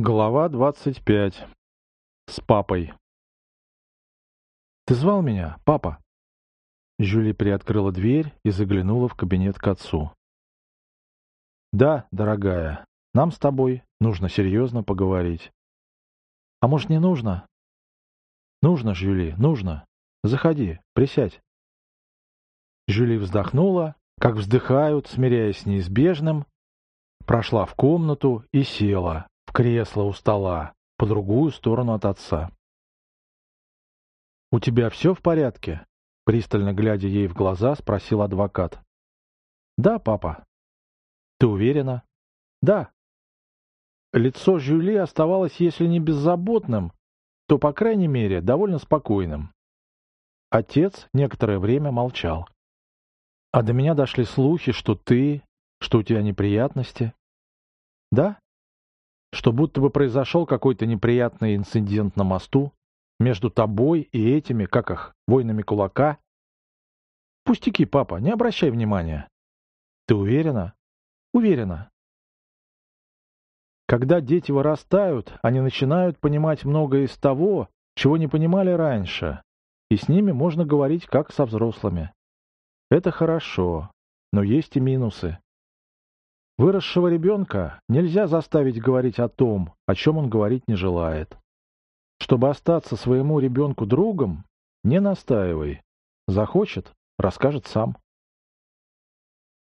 Глава двадцать пять. С папой. «Ты звал меня, папа?» Жюли приоткрыла дверь и заглянула в кабинет к отцу. «Да, дорогая, нам с тобой нужно серьезно поговорить». «А может, не нужно?» «Нужно, Жюли, нужно. Заходи, присядь». Жюли вздохнула, как вздыхают, смиряясь с неизбежным, прошла в комнату и села, в кресло у стола, по другую сторону от отца. «У тебя все в порядке?» Пристально глядя ей в глаза, спросил адвокат. «Да, папа». «Ты уверена?» «Да». Лицо Жюли оставалось, если не беззаботным, то, по крайней мере, довольно спокойным. Отец некоторое время молчал. «А до меня дошли слухи, что ты, что у тебя неприятности». «Да?» Что будто бы произошел какой-то неприятный инцидент на мосту между тобой и этими, как их, воинами кулака. Пустяки, папа, не обращай внимания. Ты уверена? Уверена. Когда дети вырастают, они начинают понимать многое из того, чего не понимали раньше, и с ними можно говорить как со взрослыми. Это хорошо, но есть и минусы. Выросшего ребенка нельзя заставить говорить о том, о чем он говорить не желает. Чтобы остаться своему ребенку другом, не настаивай. Захочет — расскажет сам.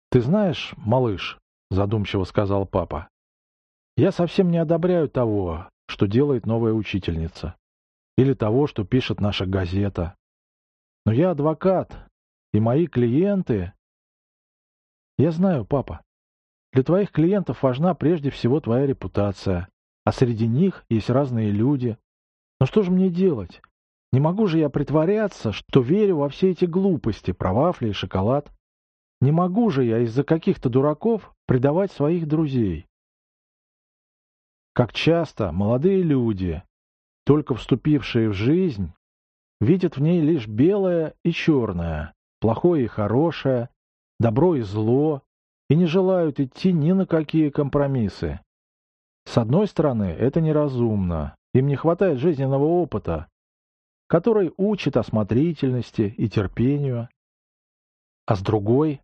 «Ты знаешь, малыш», — задумчиво сказал папа, — «я совсем не одобряю того, что делает новая учительница, или того, что пишет наша газета. Но я адвокат, и мои клиенты...» «Я знаю, папа», для твоих клиентов важна прежде всего твоя репутация, а среди них есть разные люди. Но что же мне делать? Не могу же я притворяться, что верю во все эти глупости про вафли и шоколад. Не могу же я из-за каких-то дураков предавать своих друзей. Как часто молодые люди, только вступившие в жизнь, видят в ней лишь белое и черное, плохое и хорошее, добро и зло, и не желают идти ни на какие компромиссы. С одной стороны, это неразумно, им не хватает жизненного опыта, который учит осмотрительности и терпению. А с другой?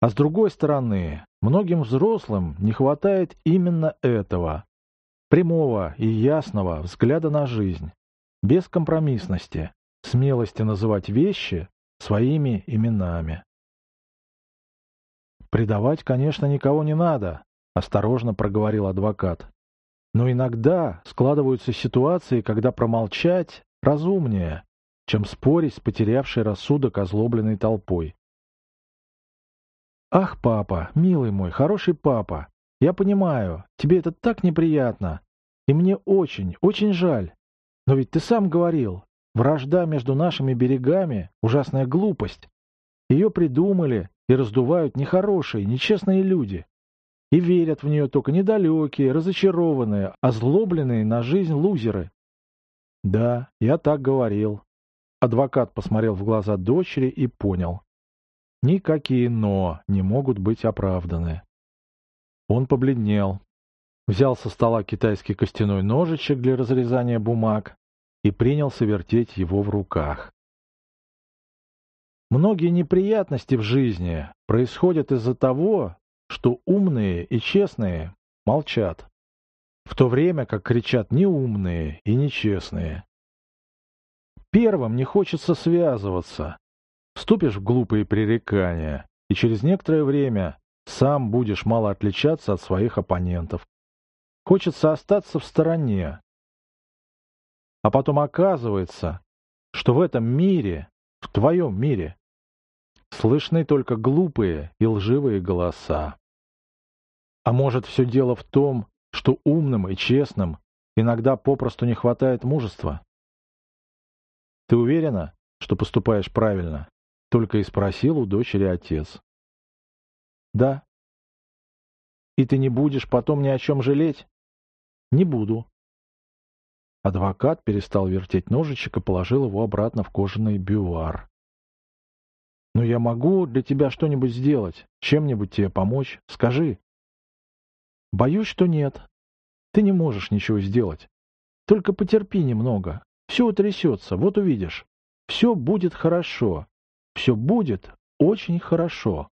А с другой стороны, многим взрослым не хватает именно этого, прямого и ясного взгляда на жизнь, без компромиссности, смелости называть вещи своими именами. «Предавать, конечно, никого не надо», — осторожно проговорил адвокат. «Но иногда складываются ситуации, когда промолчать разумнее, чем спорить с потерявшей рассудок озлобленной толпой». «Ах, папа, милый мой, хороший папа, я понимаю, тебе это так неприятно, и мне очень, очень жаль. Но ведь ты сам говорил, вражда между нашими берегами — ужасная глупость. Ее придумали и раздувают нехорошие, нечестные люди. И верят в нее только недалекие, разочарованные, озлобленные на жизнь лузеры. Да, я так говорил. Адвокат посмотрел в глаза дочери и понял. Никакие «но» не могут быть оправданы. Он побледнел, взял со стола китайский костяной ножичек для разрезания бумаг и принялся вертеть его в руках. Многие неприятности в жизни происходят из-за того, что умные и честные молчат, в то время как кричат неумные и нечестные. Первым не хочется связываться. Вступишь в глупые пререкания, и через некоторое время сам будешь мало отличаться от своих оппонентов. Хочется остаться в стороне. А потом оказывается, что в этом мире в твоем мире. Слышны только глупые и лживые голоса. А может, все дело в том, что умным и честным иногда попросту не хватает мужества? Ты уверена, что поступаешь правильно? Только и спросил у дочери отец. Да. И ты не будешь потом ни о чем жалеть? Не буду. Адвокат перестал вертеть ножичек и положил его обратно в кожаный бювар. «Но я могу для тебя что-нибудь сделать, чем-нибудь тебе помочь? Скажи». «Боюсь, что нет. Ты не можешь ничего сделать. Только потерпи немного. Все утрясется, вот увидишь. Все будет хорошо. Все будет очень хорошо.